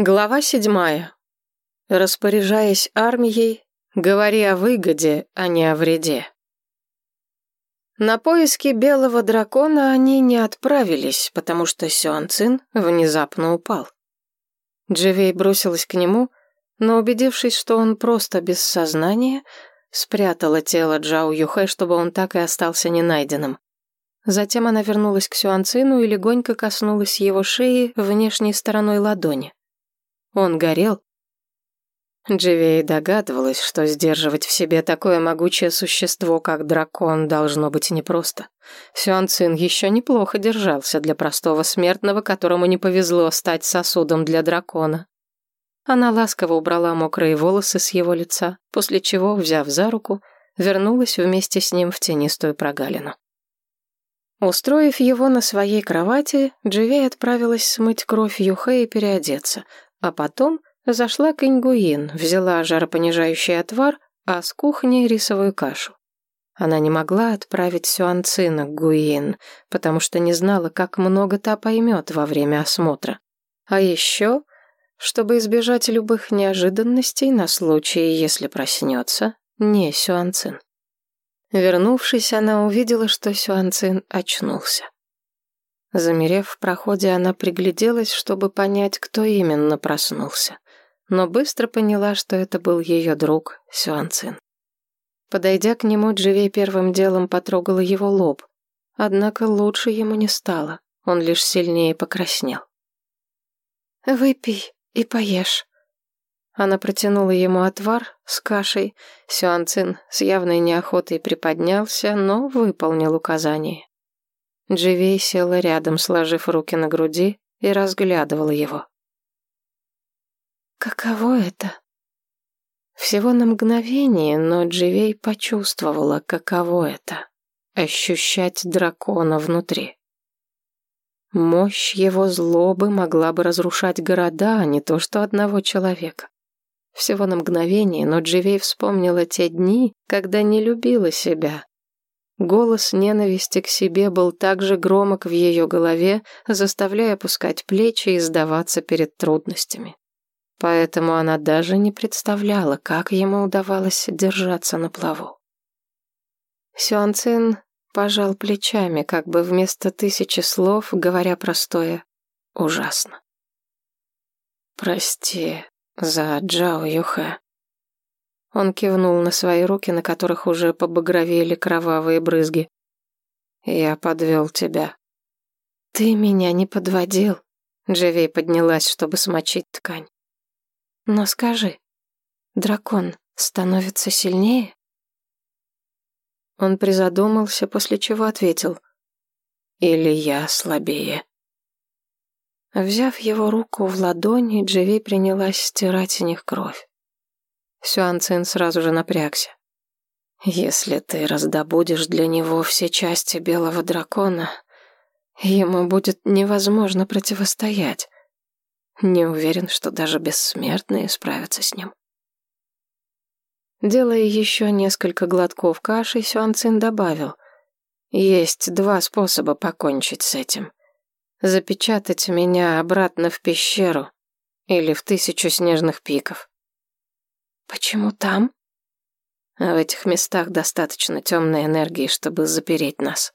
Глава седьмая. Распоряжаясь армией, говори о выгоде, а не о вреде. На поиски белого дракона они не отправились, потому что Сюан Цин внезапно упал. Дживей бросилась к нему, но, убедившись, что он просто без сознания, спрятала тело Джао Юхэ, чтобы он так и остался ненайденным. Затем она вернулась к Сюан Цину и легонько коснулась его шеи внешней стороной ладони. Он горел. Дживей догадывалась, что сдерживать в себе такое могучее существо, как дракон, должно быть непросто. Сюан Цин еще неплохо держался для простого смертного, которому не повезло стать сосудом для дракона. Она ласково убрала мокрые волосы с его лица, после чего, взяв за руку, вернулась вместе с ним в тенистую прогалину. Устроив его на своей кровати, Дживей отправилась смыть кровь Юхэ и переодеться, а потом зашла к Иньгуин, взяла жаропонижающий отвар, а с кухни рисовую кашу. Она не могла отправить Сюанцина к Гуин, потому что не знала, как много та поймет во время осмотра. А еще, чтобы избежать любых неожиданностей на случай, если проснется, не Сюанцин. Вернувшись, она увидела, что Сюанцин очнулся. Замерев в проходе, она пригляделась, чтобы понять, кто именно проснулся. Но быстро поняла, что это был ее друг Сюанцин. Подойдя к нему, Дживей первым делом потрогала его лоб. Однако лучше ему не стало, он лишь сильнее покраснел. «Выпей и поешь». Она протянула ему отвар с кашей. Сюанцин с явной неохотой приподнялся, но выполнил указание. Дживей села рядом, сложив руки на груди, и разглядывала его. «Каково это?» Всего на мгновение, но Дживей почувствовала, каково это — ощущать дракона внутри. Мощь его злобы могла бы разрушать города, а не то что одного человека. Всего на мгновение, но Дживей вспомнила те дни, когда не любила себя, Голос ненависти к себе был так же громок в ее голове, заставляя опускать плечи и сдаваться перед трудностями. Поэтому она даже не представляла, как ему удавалось держаться на плаву. Сюанцин пожал плечами, как бы вместо тысячи слов, говоря простое «ужасно». «Прости за Джао Юхэ», он кивнул на свои руки, на которых уже побагровели кровавые брызги. «Я подвел тебя». «Ты меня не подводил», — Джевей поднялась, чтобы смочить ткань. «Но скажи, дракон становится сильнее?» Он призадумался, после чего ответил. «Или я слабее». Взяв его руку в ладони, Джеви принялась стирать с них кровь. Сюан Цин сразу же напрягся. «Если ты раздобудешь для него все части белого дракона, ему будет невозможно противостоять. Не уверен, что даже бессмертные справятся с ним». Делая еще несколько глотков каши, Сюан Цин добавил. «Есть два способа покончить с этим. Запечатать меня обратно в пещеру или в тысячу снежных пиков. Почему там? В этих местах достаточно темной энергии, чтобы запереть нас.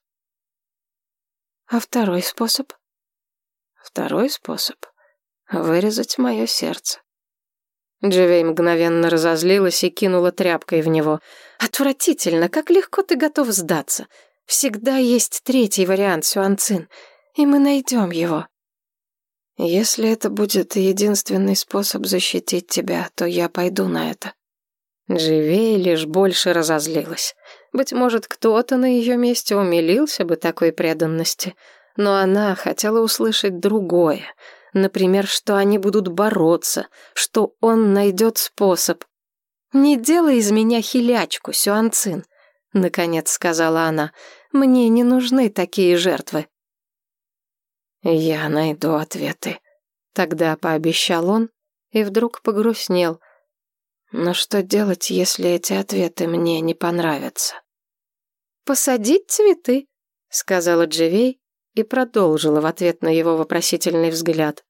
А второй способ? Второй способ — вырезать мое сердце. Дживей мгновенно разозлилась и кинула тряпкой в него. «Отвратительно! Как легко ты готов сдаться! Всегда есть третий вариант, Сюанцин, и мы найдем его». Если это будет единственный способ защитить тебя, то я пойду на это. Живее лишь больше разозлилась. Быть может, кто-то на ее месте умилился бы такой преданности, но она хотела услышать другое. Например, что они будут бороться, что он найдет способ. «Не делай из меня хилячку, Сюанцин», — наконец сказала она. «Мне не нужны такие жертвы». «Я найду ответы», — тогда пообещал он и вдруг погрустнел. «Но что делать, если эти ответы мне не понравятся?» «Посадить цветы», — сказала Дживей и продолжила в ответ на его вопросительный взгляд.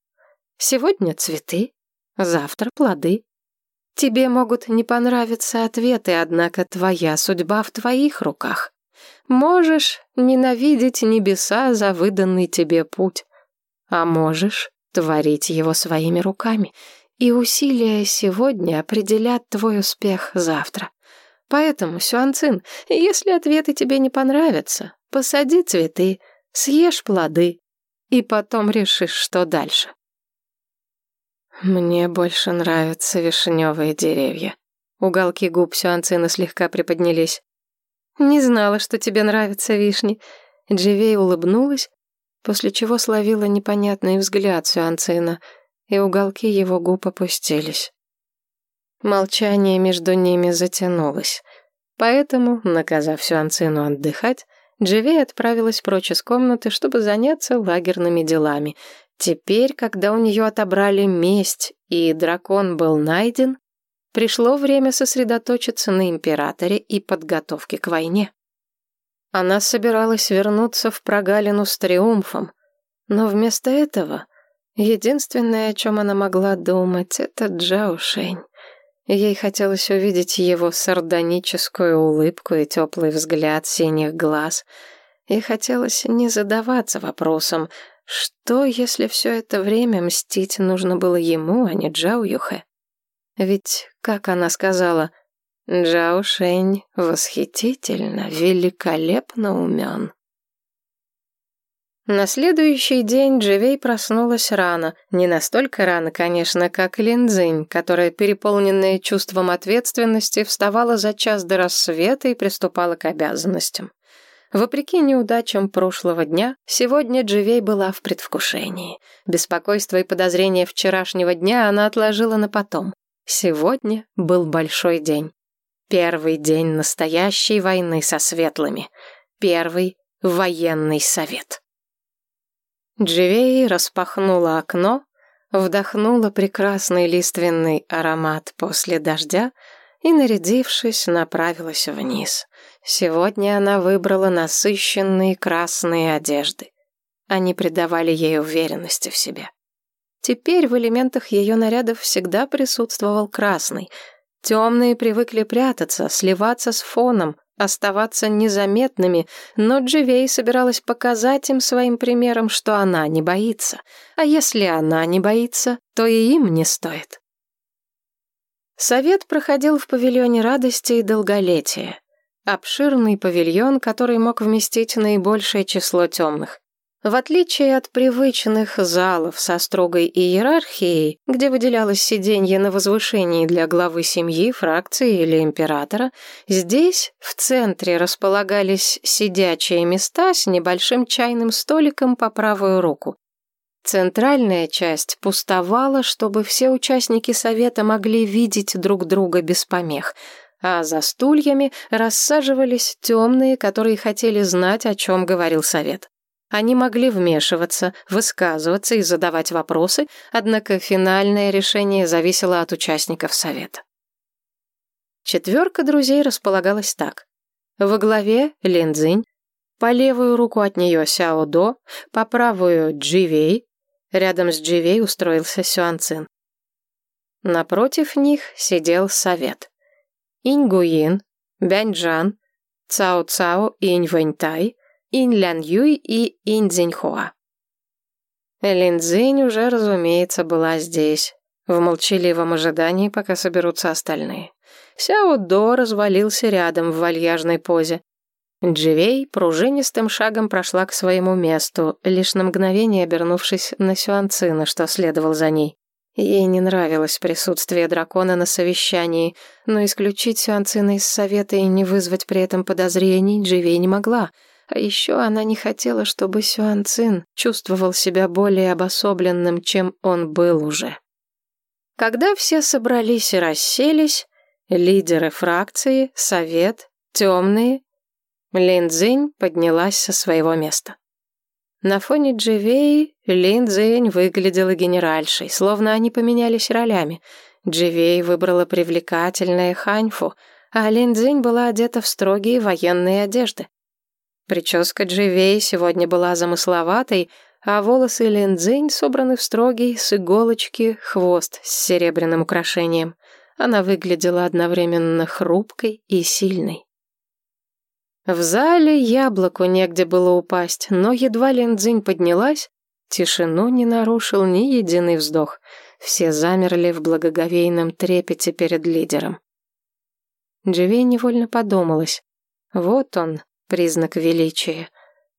«Сегодня цветы, завтра плоды. Тебе могут не понравиться ответы, однако твоя судьба в твоих руках. Можешь ненавидеть небеса за выданный тебе путь, а можешь творить его своими руками, и усилия сегодня определят твой успех завтра. Поэтому, Сюанцин, если ответы тебе не понравятся, посади цветы, съешь плоды, и потом решишь, что дальше. Мне больше нравятся вишневые деревья. Уголки губ Сюанцина слегка приподнялись. «Не знала, что тебе нравятся вишни». Дживей улыбнулась, после чего словила непонятный взгляд Сюанцина, и уголки его губ опустились. Молчание между ними затянулось. Поэтому, наказав Сюанцину отдыхать, Дживей отправилась прочь из комнаты, чтобы заняться лагерными делами. Теперь, когда у нее отобрали месть и дракон был найден, пришло время сосредоточиться на императоре и подготовке к войне. Она собиралась вернуться в прогалину с триумфом, но вместо этого единственное, о чем она могла думать, это Джао Шэнь. Ей хотелось увидеть его сардоническую улыбку и теплый взгляд синих глаз. И хотелось не задаваться вопросом, что, если все это время мстить нужно было ему, а не Джао Юхэ? Ведь, как она сказала, Джао Шэнь восхитительно, великолепно умен. На следующий день Дживей проснулась рано. Не настолько рано, конечно, как Линдзинь, которая, переполненная чувством ответственности, вставала за час до рассвета и приступала к обязанностям. Вопреки неудачам прошлого дня, сегодня Дживей была в предвкушении. Беспокойство и подозрения вчерашнего дня она отложила на потом. Сегодня был большой день. Первый день настоящей войны со светлыми. Первый военный совет. Дживей распахнула окно, вдохнула прекрасный лиственный аромат после дождя и, нарядившись, направилась вниз. Сегодня она выбрала насыщенные красные одежды. Они придавали ей уверенности в себе. Теперь в элементах ее нарядов всегда присутствовал красный. Темные привыкли прятаться, сливаться с фоном, оставаться незаметными, но Дживей собиралась показать им своим примером, что она не боится. А если она не боится, то и им не стоит. Совет проходил в павильоне радости и долголетия. Обширный павильон, который мог вместить наибольшее число темных. В отличие от привычных залов со строгой иерархией, где выделялось сиденье на возвышении для главы семьи, фракции или императора, здесь в центре располагались сидячие места с небольшим чайным столиком по правую руку. Центральная часть пустовала, чтобы все участники совета могли видеть друг друга без помех, а за стульями рассаживались темные, которые хотели знать, о чем говорил совет. Они могли вмешиваться, высказываться и задавать вопросы, однако финальное решение зависело от участников совета. Четверка друзей располагалась так. Во главе Лин Цзинь, по левую руку от нее Сяо До, по правую Дживей, рядом с Дживей устроился Сюан Цин. Напротив них сидел совет. Инь Гуин, Бянь Джан, Цао Цао и Инь Вэньтай, Инь Лян Юй и Инь Цзиньхуа. Лин Цзинь уже, разумеется, была здесь, в молчаливом ожидании, пока соберутся остальные. Сяо До развалился рядом в вальяжной позе. Дживей пружинистым шагом прошла к своему месту, лишь на мгновение обернувшись на Сюанцина, что следовал за ней. Ей не нравилось присутствие дракона на совещании, но исключить Сюанцина из совета и не вызвать при этом подозрений Дживей не могла — а еще она не хотела, чтобы Сюан Цин чувствовал себя более обособленным, чем он был уже. Когда все собрались и расселись, лидеры фракции, совет, темные, Лин Цзинь поднялась со своего места. На фоне Дживей Лин Цзинь выглядела генеральшей, словно они поменялись ролями. Дживей выбрала привлекательное ханьфу, а Лин Цзинь была одета в строгие военные одежды. Прическа Дживей сегодня была замысловатой, а волосы Линдзинь собраны в строгий, с иголочки, хвост с серебряным украшением. Она выглядела одновременно хрупкой и сильной. В зале яблоку негде было упасть, но едва Линдзинь поднялась, тишину не нарушил ни единый вздох. Все замерли в благоговейном трепете перед лидером. Дживей невольно подумалась. Вот он, признак величия.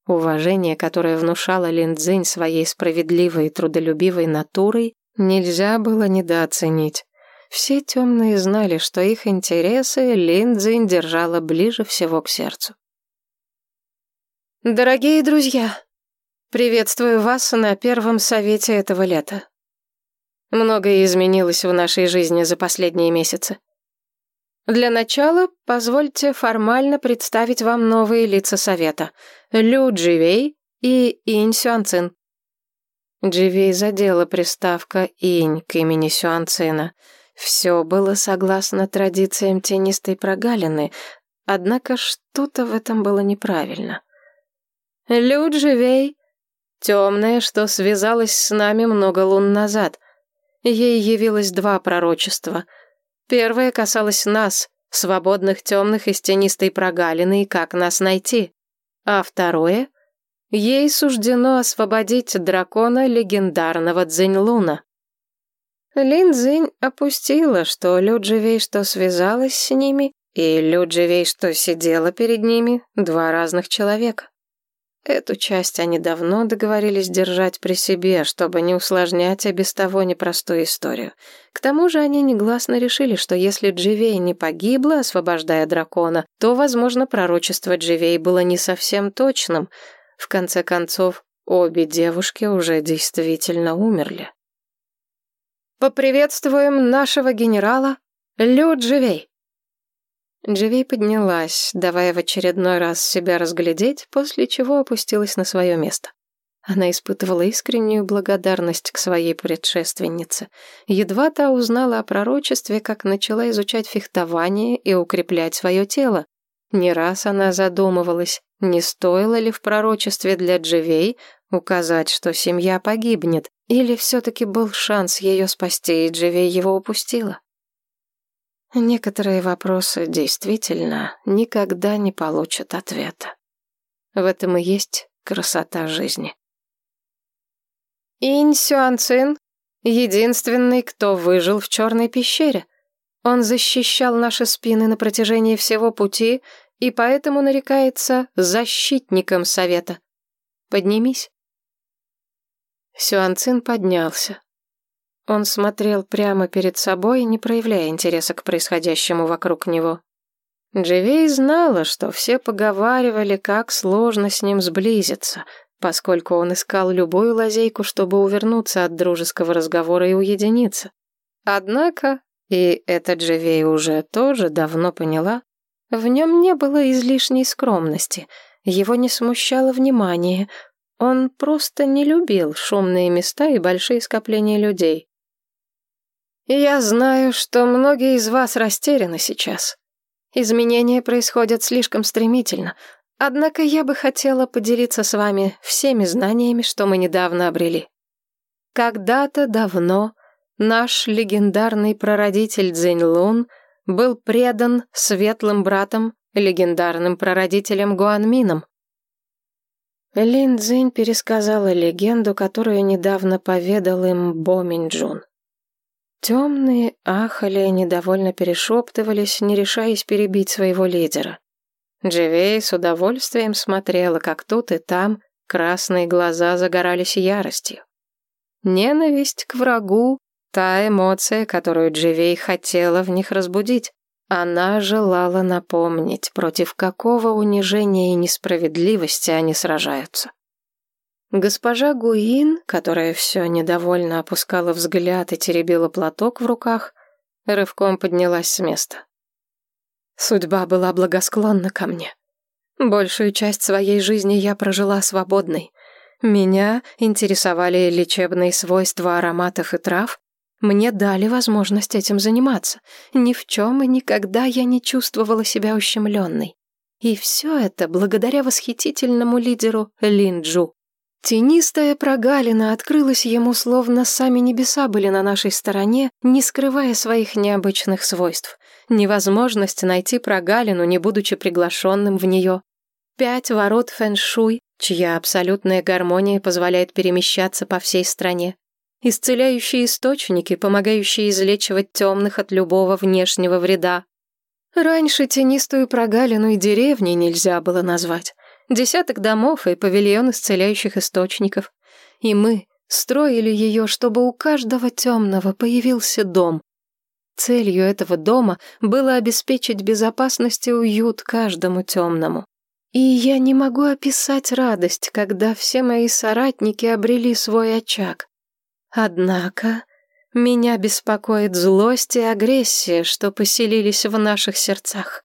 Уважение, которое внушало Линдзинь своей справедливой и трудолюбивой натурой, нельзя было недооценить. Все темные знали, что их интересы Линдзинь держала ближе всего к сердцу. Дорогие друзья, приветствую вас на первом совете этого лета. Многое изменилось в нашей жизни за последние месяцы. Для начала позвольте формально представить вам новые лица совета. Лю Дживей и Инь Сюанцин. Дживей задела приставка «инь» к имени Сюанцина. Все было согласно традициям тенистой прогалины, однако что-то в этом было неправильно. Лю Дживей — темная, что связалась с нами много лун назад. Ей явилось два пророчества — Первое касалось нас, свободных темных из тенистой прогалины, и как нас найти. А второе — ей суждено освободить дракона легендарного Цзиньлуна. Лин Цзинь опустила, что Людживей, что связалась с ними, и Людживей, что сидела перед ними, два разных человека. Эту часть они давно договорились держать при себе, чтобы не усложнять и без того непростую историю. К тому же они негласно решили, что если Дживей не погибла, освобождая дракона, то, возможно, пророчество Дживей было не совсем точным. В конце концов, обе девушки уже действительно умерли. «Поприветствуем нашего генерала Лю Дживей!» Дживей поднялась, давая в очередной раз себя разглядеть, после чего опустилась на свое место. Она испытывала искреннюю благодарность к своей предшественнице. Едва та узнала о пророчестве, как начала изучать фехтование и укреплять свое тело. Не раз она задумывалась, не стоило ли в пророчестве для Дживей указать, что семья погибнет, или все-таки был шанс ее спасти, и Дживей его упустила. Некоторые вопросы действительно никогда не получат ответа. В этом и есть красота жизни. Инь Сюанцин — единственный, кто выжил в черной пещере. Он защищал наши спины на протяжении всего пути и поэтому нарекается защитником совета. Поднимись. Сюанцин поднялся. Он смотрел прямо перед собой, не проявляя интереса к происходящему вокруг него. Дживей знала, что все поговаривали, как сложно с ним сблизиться, поскольку он искал любую лазейку, чтобы увернуться от дружеского разговора и уединиться. Однако, и это Дживей уже тоже давно поняла, в нем не было излишней скромности, его не смущало внимание, он просто не любил шумные места и большие скопления людей. Я знаю, что многие из вас растеряны сейчас. Изменения происходят слишком стремительно, однако я бы хотела поделиться с вами всеми знаниями, что мы недавно обрели. Когда-то давно наш легендарный прародитель Цзиньлун был предан светлым братом, легендарным прародителем Гуанмином. Лин Цзинь пересказала легенду, которую недавно поведал им Бо Минджун. Темные ахали, недовольно перешептывались, не решаясь перебить своего лидера. Дживей с удовольствием смотрела, как тут и там красные глаза загорались яростью. Ненависть к врагу — та эмоция, которую Дживей хотела в них разбудить. Она желала напомнить, против какого унижения и несправедливости они сражаются. Госпожа Гуин, которая все недовольно опускала взгляд и теребила платок в руках, рывком поднялась с места. Судьба была благосклонна ко мне. Большую часть своей жизни я прожила свободной. Меня интересовали лечебные свойства ароматов и трав. Мне дали возможность этим заниматься. Ни в чем и никогда я не чувствовала себя ущемленной. И все это благодаря восхитительному лидеру Линджу. Тенистая прогалина открылась ему, словно сами небеса были на нашей стороне, не скрывая своих необычных свойств. Невозможность найти прогалину, не будучи приглашенным в нее. Пять ворот фэншуй, чья абсолютная гармония позволяет перемещаться по всей стране. Исцеляющие источники, помогающие излечивать темных от любого внешнего вреда. Раньше тенистую прогалину и деревни нельзя было назвать. Десяток домов и павильон исцеляющих источников. И мы строили ее, чтобы у каждого темного появился дом. Целью этого дома было обеспечить безопасность и уют каждому темному. И я не могу описать радость, когда все мои соратники обрели свой очаг. Однако меня беспокоит злость и агрессия, что поселились в наших сердцах.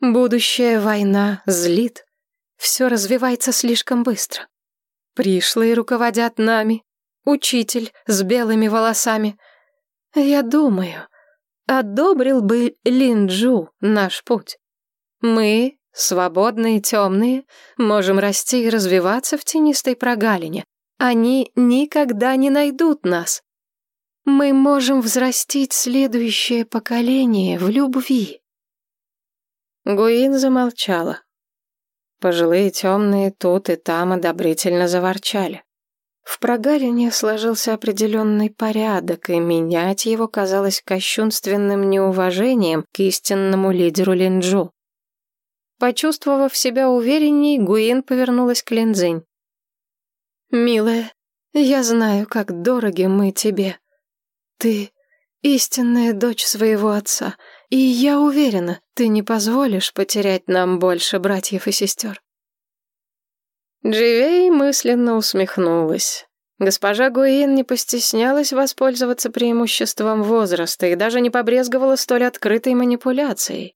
Будущая война злит, все развивается слишком быстро. Пришлые руководят нами, учитель с белыми волосами. Я думаю, одобрил бы Линджу наш путь. Мы, свободные темные, можем расти и развиваться в тенистой прогалине. Они никогда не найдут нас. Мы можем взрастить следующее поколение в любви. Гуин замолчала. Пожилые темные тут и там одобрительно заворчали. В прогалине сложился определенный порядок, и менять его казалось кощунственным неуважением к истинному лидеру Линджу. Почувствовав себя уверенней, Гуин повернулась к Линзинь. «Милая, я знаю, как дороги мы тебе. Ты истинная дочь своего отца, и я уверена, ты не позволишь потерять нам больше братьев и сестер. Дживей мысленно усмехнулась. Госпожа Гуин не постеснялась воспользоваться преимуществом возраста и даже не побрезговала столь открытой манипуляцией.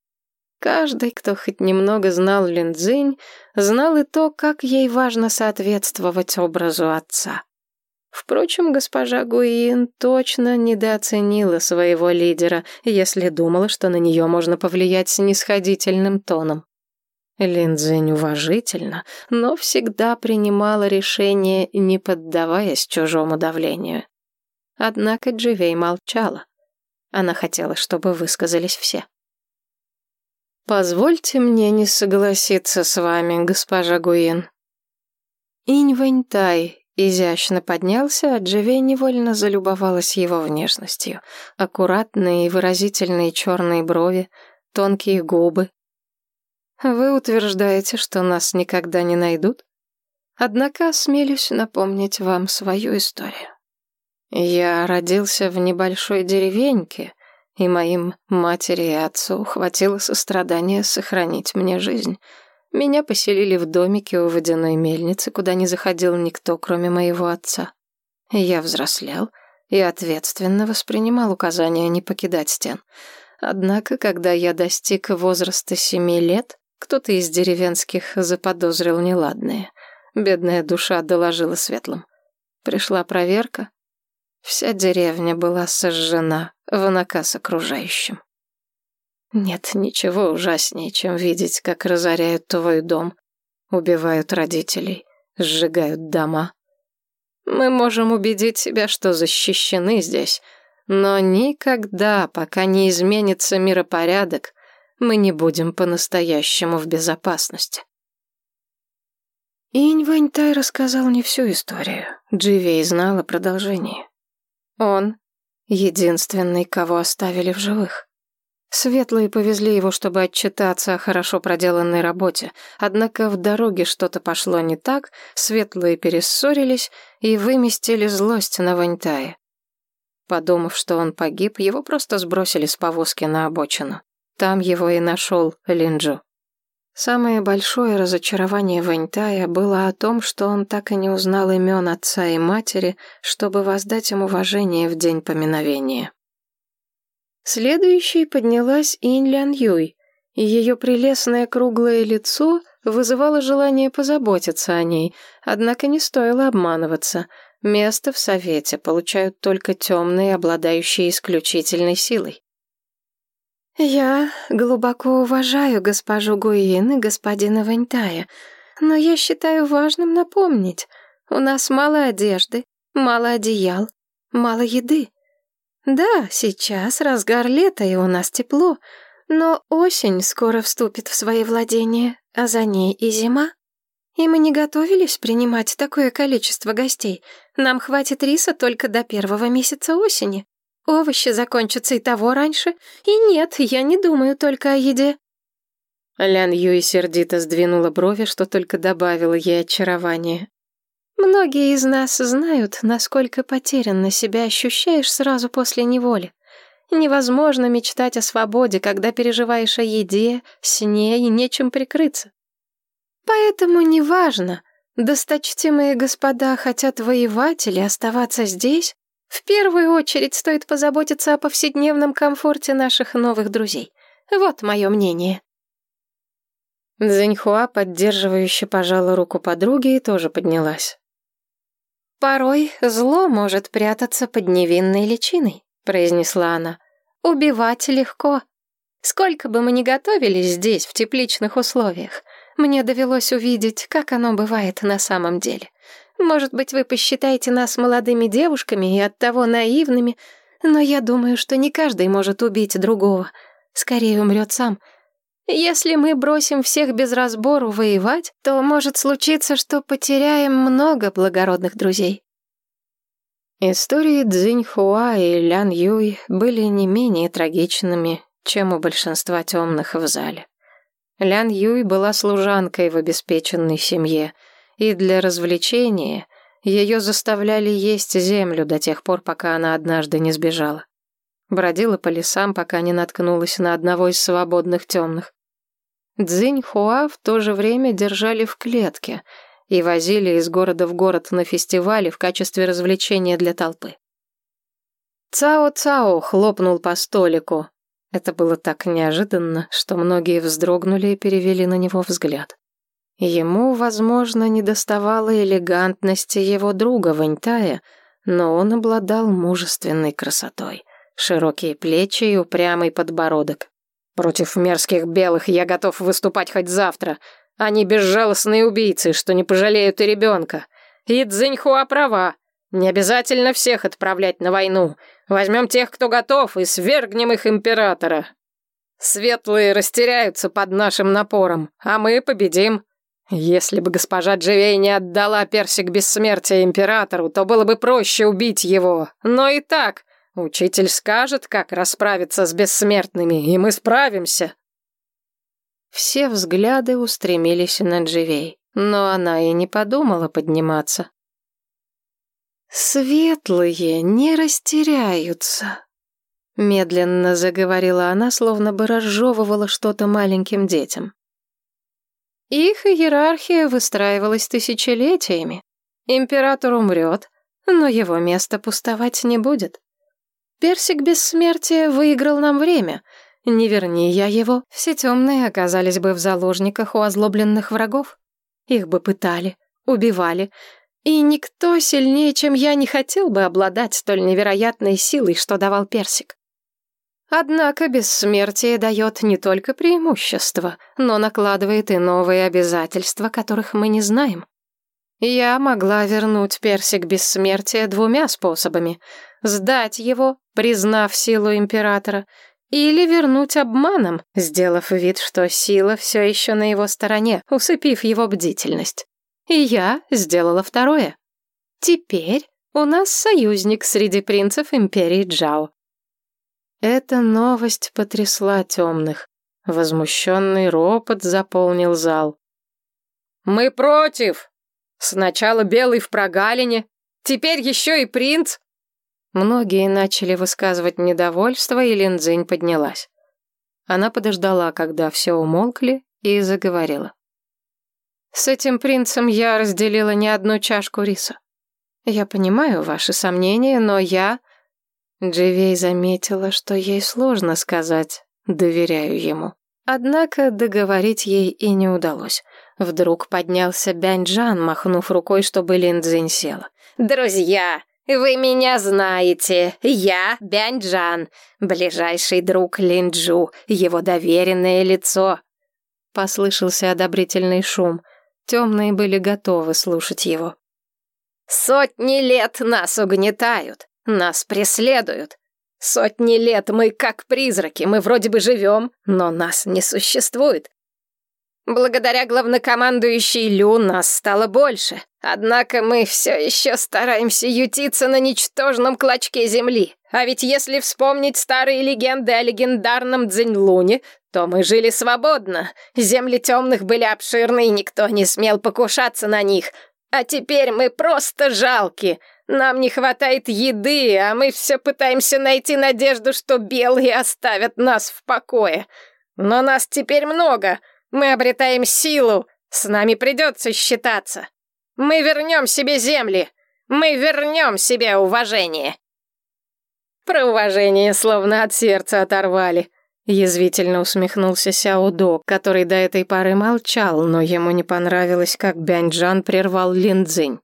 Каждый, кто хоть немного знал Линдзинь, знал и то, как ей важно соответствовать образу отца. Впрочем, госпожа Гуин точно недооценила своего лидера, если думала, что на нее можно повлиять снисходительным тоном. Линдзинь уважительно, но всегда принимала решения, не поддаваясь чужому давлению. Однако Дживей молчала. Она хотела, чтобы высказались все. «Позвольте мне не согласиться с вами, госпожа Гуин». Инь Вэньтай Изящно поднялся, а Дживей невольно залюбовалась его внешностью. Аккуратные и выразительные черные брови, тонкие губы. «Вы утверждаете, что нас никогда не найдут? Однако осмелюсь напомнить вам свою историю. Я родился в небольшой деревеньке, и моим матери и отцу хватило сострадания сохранить мне жизнь». Меня поселили в домике у водяной мельницы, куда не заходил никто, кроме моего отца. Я взрослел и ответственно воспринимал указания не покидать стен. Однако, когда я достиг возраста семи лет, кто-то из деревенских заподозрил неладное. Бедная душа доложила светлым. Пришла проверка. Вся деревня была сожжена в наказ окружающим. Нет ничего ужаснее, чем видеть, как разоряют твой дом, убивают родителей, сжигают дома. Мы можем убедить себя, что защищены здесь, но никогда, пока не изменится миропорядок, мы не будем по-настоящему в безопасности. Инь Ваньтай рассказал не всю историю. Дживей знала продолжение. Он — единственный, кого оставили в живых. Светлые повезли его, чтобы отчитаться о хорошо проделанной работе. Однако в дороге что-то пошло не так, светлые перессорились и выместили злость на Ваньтае. Подумав, что он погиб, его просто сбросили с повозки на обочину. Там его и нашел Линджу. Самое большое разочарование Ваньтая было о том, что он так и не узнал имен отца и матери, чтобы воздать им уважение в день поминовения. Следующей поднялась Инь Лян Юй, и ее прелестное круглое лицо вызывало желание позаботиться о ней, однако не стоило обманываться. Место в совете получают только темные, обладающие исключительной силой. «Я глубоко уважаю госпожу Гуин и господина Ваньтая, Но я считаю важным напомнить. У нас мало одежды, мало одеял, мало еды. Да, сейчас разгар лета, и у нас тепло, но осень скоро вступит в свои владения, а за ней и зима. И мы не готовились принимать такое количество гостей. Нам хватит риса только до первого месяца осени. Овощи закончатся и того раньше. И нет, я не думаю только о еде. Лян Юй сердито сдвинула брови, что только добавило ей очарование. Многие из нас знают, насколько потерянно себя ощущаешь сразу после неволи. Невозможно мечтать о свободе, когда переживаешь о еде, сне и нечем прикрыться. Поэтому неважно, досточтимые господа хотят воевать или оставаться здесь, в первую очередь стоит позаботиться о повседневном комфорте наших новых друзей. Вот мое мнение. Цзиньхуа, поддерживающе пожала руку подруги и тоже поднялась. «Порой зло может прятаться под невинной личиной», — произнесла она. «Убивать легко. Сколько бы мы ни готовились здесь, в тепличных условиях, мне довелось увидеть, как оно бывает на самом деле. Может быть, вы посчитаете нас молодыми девушками и оттого наивными, но я думаю, что не каждый может убить другого. Скорее умрет сам. Если мы бросим всех без разбору воевать, то может случиться, что потеряем много благородных друзей. Истории Цзиньхуа и Лян Юй были не менее трагичными, чем у большинства темных в зале. Лян Юй была служанкой в обеспеченной семье, и для развлечения ее заставляли есть землю до тех пор, пока она однажды не сбежала. Бродила по лесам, пока не наткнулась на одного из свободных темных. Цзинь Хуа в то же время держали в клетке и возили из города в город на фестивале в качестве развлечения для толпы. Цао-Цао хлопнул по столику, это было так неожиданно, что многие вздрогнули и перевели на него взгляд. Ему, возможно, недоставало элегантности его друга Ваньтая, но он обладал мужественной красотой. Широкие плечи и упрямый подбородок. «Против мерзких белых я готов выступать хоть завтра. Они безжалостные убийцы, что не пожалеют и ребенка. И Цзиньхуа права. Не обязательно всех отправлять на войну. Возьмем тех, кто готов, и свергнем их императора. Светлые растеряются под нашим напором, а мы победим. Если бы госпожа Дживей не отдала персик бессмертия императору, то было бы проще убить его. Но и так, учитель скажет, как расправиться с бессмертными, и мы справимся. Все взгляды устремились на Дживей, но она и не подумала подниматься. «Светлые не растеряются», — медленно заговорила она, словно бы разжевывала что-то маленьким детям. Их иерархия выстраивалась тысячелетиями. Император умрет, но его место пустовать не будет. Персик Бессмертия выиграл нам время. Не верни я его, все темные оказались бы в заложниках у озлобленных врагов. Их бы пытали, убивали, и никто сильнее, чем я, не хотел бы обладать столь невероятной силой, что давал персик. Однако бессмертие дает не только преимущества, но накладывает и новые обязательства, которых мы не знаем. Я могла вернуть персик бессмертия двумя способами. Сдать его, признав силу императора, или вернуть обманом, сделав вид, что сила все еще на его стороне, усыпив его бдительность. И я сделала второе. Теперь у нас союзник среди принцев империи Джао. Эта новость потрясла темных. Возмущенный ропот заполнил зал. «Мы против! Сначала белый в прогалине, теперь еще и принц!» Многие начали высказывать недовольство, и Линдзинь поднялась. Она подождала, когда все умолкли, и заговорила. С этим принцем я разделила не одну чашку риса. Я понимаю ваши сомнения, но я... Дживей заметила, что ей сложно сказать «доверяю ему». Однако договорить ей и не удалось. Вдруг поднялся Бяньджан, махнув рукой, чтобы Линдзинь села. «Друзья, вы меня знаете. Я Бяньджан, ближайший друг Линджу, его доверенное лицо». Послышался одобрительный шум – темные были готовы слушать его. «Сотни лет нас угнетают, нас преследуют. Сотни лет мы как призраки, мы вроде бы живем, но нас не существует. Благодаря главнокомандующей Лю нас стало больше, однако мы все еще стараемся ютиться на ничтожном клочке земли. А ведь если вспомнить старые легенды о легендарном Цзиньлуне, то мы жили свободно. Земли темных были обширны, и никто не смел покушаться на них. А теперь мы просто жалки. Нам не хватает еды, а мы все пытаемся найти надежду, что белые оставят нас в покое. Но нас теперь много. Мы обретаем силу. С нами придется считаться. Мы вернем себе земли. Мы вернем себе уважение. Про уважение словно от сердца оторвали. Язвительно усмехнулся Сяо До, который до этой поры молчал, но ему не понравилось, как Бяньджан прервал Линдзинь.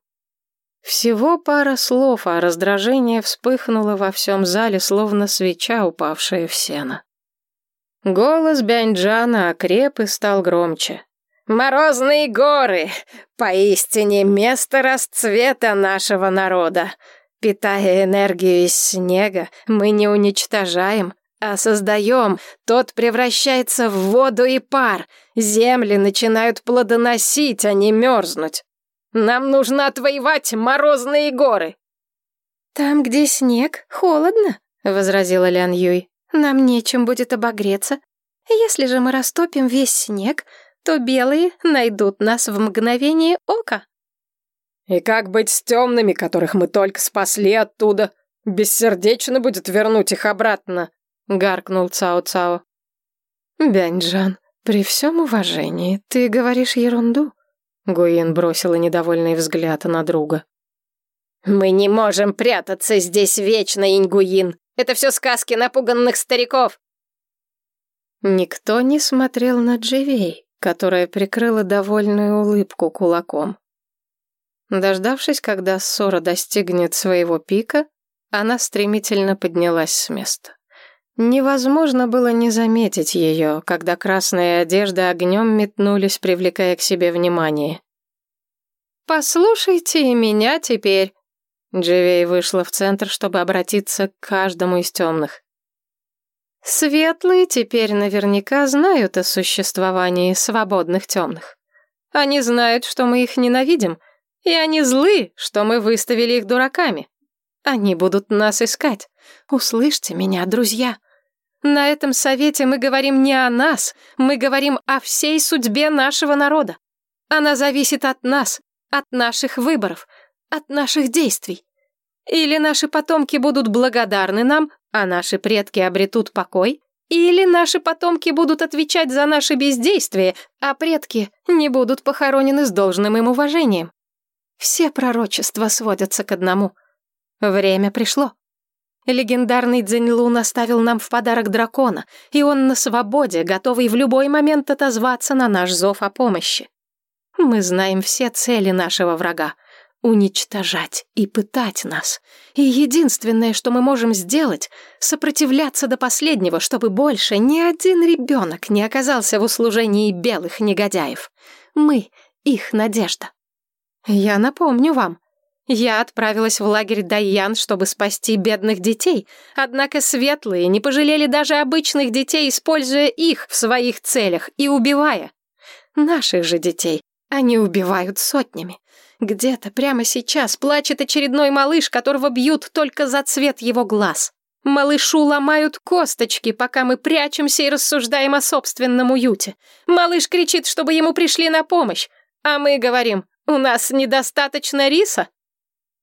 Всего пара слов, а раздражение вспыхнуло во всем зале, словно свеча, упавшая в сено. Голос Бяньджана окреп и стал громче. «Морозные горы! Поистине место расцвета нашего народа! Питая энергию из снега, мы не уничтожаем, а создаем, тот превращается в воду и пар. Земли начинают плодоносить, а не мерзнуть. Нам нужно отвоевать морозные горы. Там, где снег, холодно, возразила Лян Юй. Нам нечем будет обогреться. Если же мы растопим весь снег, то белые найдут нас в мгновение ока. И как быть с темными, которых мы только спасли оттуда? Бессердечно будет вернуть их обратно гаркнул Цао-Цао. «Бяньджан, при всем уважении, ты говоришь ерунду?» Гуин бросила недовольный взгляд на друга. «Мы не можем прятаться здесь вечно, Иньгуин. Это все сказки напуганных стариков!» Никто не смотрел на Дживей, которая прикрыла довольную улыбку кулаком. Дождавшись, когда ссора достигнет своего пика, она стремительно поднялась с места. Невозможно было не заметить ее, когда красные одежды огнем метнулись, привлекая к себе внимание. «Послушайте меня теперь», Дживей вышла в центр, чтобы обратиться к каждому из темных. Светлые теперь наверняка знают о существовании свободных темных. Они знают, что мы их ненавидим, и они злы, что мы выставили их дураками. Они будут нас искать. Услышьте меня, друзья. На этом совете мы говорим не о нас, мы говорим о всей судьбе нашего народа. Она зависит от нас, от наших выборов, от наших действий. Или наши потомки будут благодарны нам, а наши предки обретут покой, или наши потомки будут отвечать за наше бездействие, а предки не будут похоронены с должным им уважением. Все пророчества сводятся к одному. Время пришло. Легендарный Дзиньлун оставил нам в подарок дракона, и он на свободе, готовый в любой момент отозваться на наш зов о помощи. Мы знаем все цели нашего врага — уничтожать и пытать нас. И единственное, что мы можем сделать — сопротивляться до последнего, чтобы больше ни один ребенок не оказался в услужении белых негодяев. Мы — их надежда. Я напомню вам — я отправилась в лагерь Дайян, чтобы спасти бедных детей, однако светлые не пожалели даже обычных детей, используя их в своих целях и убивая. Наших же детей они убивают сотнями. Где-то прямо сейчас плачет очередной малыш, которого бьют только за цвет его глаз. Малышу ломают косточки, пока мы прячемся и рассуждаем о собственном уюте. Малыш кричит, чтобы ему пришли на помощь, а мы говорим, у нас недостаточно риса.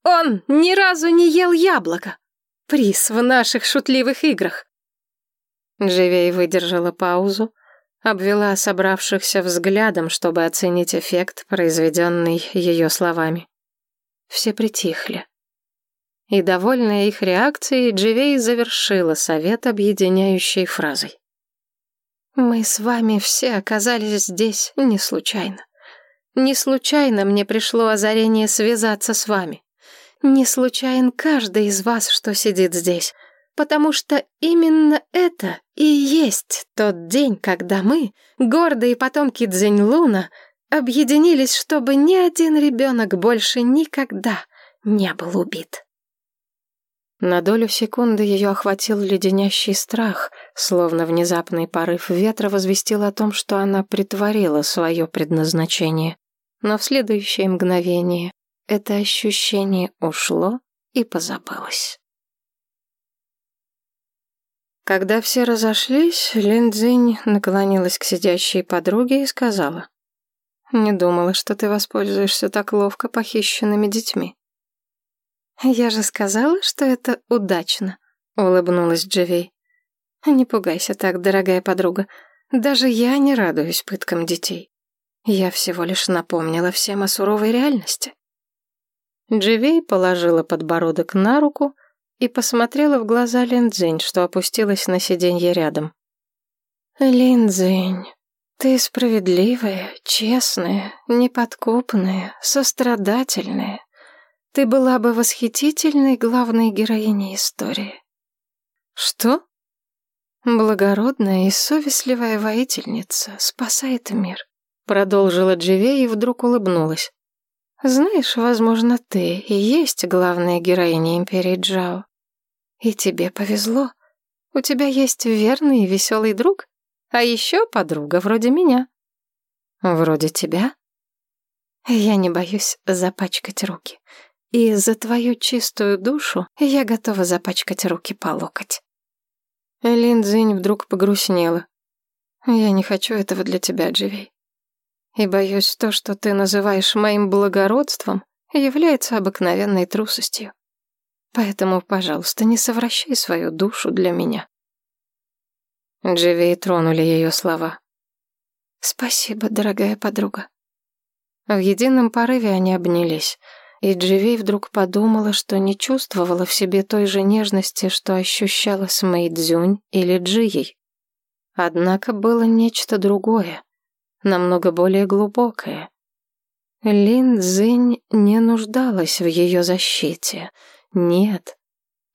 Он ни разу не ел яблоко. Приз в наших шутливых играх. Дживей выдержала паузу, обвела собравшихся взглядом, чтобы оценить эффект, произведенный ее словами. Все притихли. И, довольная их реакцией, Дживей завершила совет объединяющей фразой. «Мы с вами все оказались здесь не случайно. Не случайно мне пришло озарение связаться с вами. Не случайен каждый из вас, что сидит здесь, потому что именно это и есть тот день, когда мы, гордые потомки Дзиньлуна, объединились, чтобы ни один ребенок больше никогда не был убит. На долю секунды ее охватил леденящий страх, словно внезапный порыв ветра возвестил о том, что она притворила свое предназначение. Но в следующее мгновение это ощущение ушло и позабылось. Когда все разошлись, Лин Цзинь наклонилась к сидящей подруге и сказала, «Не думала, что ты воспользуешься так ловко похищенными детьми». «Я же сказала, что это удачно», — улыбнулась Дживей. «Не пугайся так, дорогая подруга. Даже я не радуюсь пыткам детей. Я всего лишь напомнила всем о суровой реальности». Дживей положила подбородок на руку и посмотрела в глаза Линдзинь, что опустилась на сиденье рядом. «Линдзинь, ты справедливая, честная, неподкупная, сострадательная. Ты была бы восхитительной главной героиней истории. Что? Благородная и совестливая воительница спасает мир. Продолжила Дживей и вдруг улыбнулась. Знаешь, возможно, ты и есть главная героиня Империи Джао. И тебе повезло. У тебя есть верный и веселый друг, а еще подруга вроде меня. Вроде тебя. Я не боюсь запачкать руки. И за твою чистую душу я готова запачкать руки по локоть. Лин Цзинь вдруг погрустнела. Я не хочу этого для тебя, Дживей. И боюсь, то, что ты называешь моим благородством, является обыкновенной трусостью. Поэтому, пожалуйста, не совращай свою душу для меня. Дживей тронули ее слова. Спасибо, дорогая подруга. В едином порыве они обнялись и Дживей вдруг подумала, что не чувствовала в себе той же нежности, что ощущала с Мэйдзюнь или Джией. Однако было нечто другое, намного более глубокое. Лин Цзинь не нуждалась в ее защите. Нет,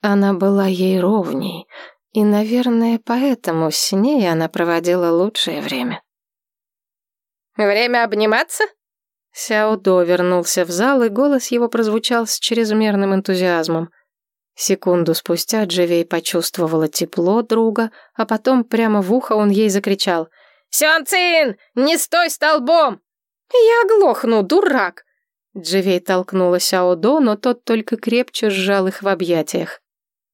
она была ей ровней, и, наверное, поэтому с ней она проводила лучшее время. «Время обниматься?» Сяо До вернулся в зал, и голос его прозвучал с чрезмерным энтузиазмом. Секунду спустя Дживей почувствовала тепло друга, а потом прямо в ухо он ей закричал. «Сюан Цин, не стой столбом!» «Я глохну, дурак!» Дживей толкнула Сяо До, но тот только крепче сжал их в объятиях.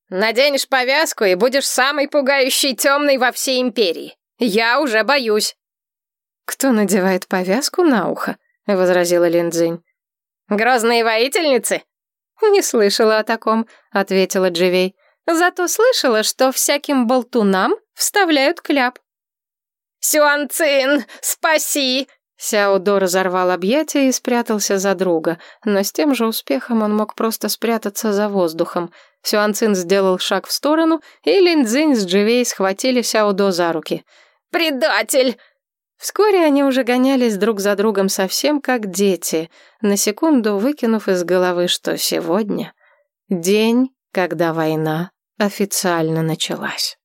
«Наденешь повязку и будешь самый пугающий темный во всей империи. Я уже боюсь». «Кто надевает повязку на ухо?» — возразила Линдзинь. «Грозные воительницы?» «Не слышала о таком», — ответила Дживей. «Зато слышала, что всяким болтунам вставляют кляп». «Сюанцин, спаси!» Сяодо разорвал объятия и спрятался за друга, но с тем же успехом он мог просто спрятаться за воздухом. Сюанцин сделал шаг в сторону, и Линдзинь с Дживей схватили Сяодо за руки. «Предатель!» Вскоре они уже гонялись друг за другом совсем как дети, на секунду выкинув из головы, что сегодня день, когда война официально началась.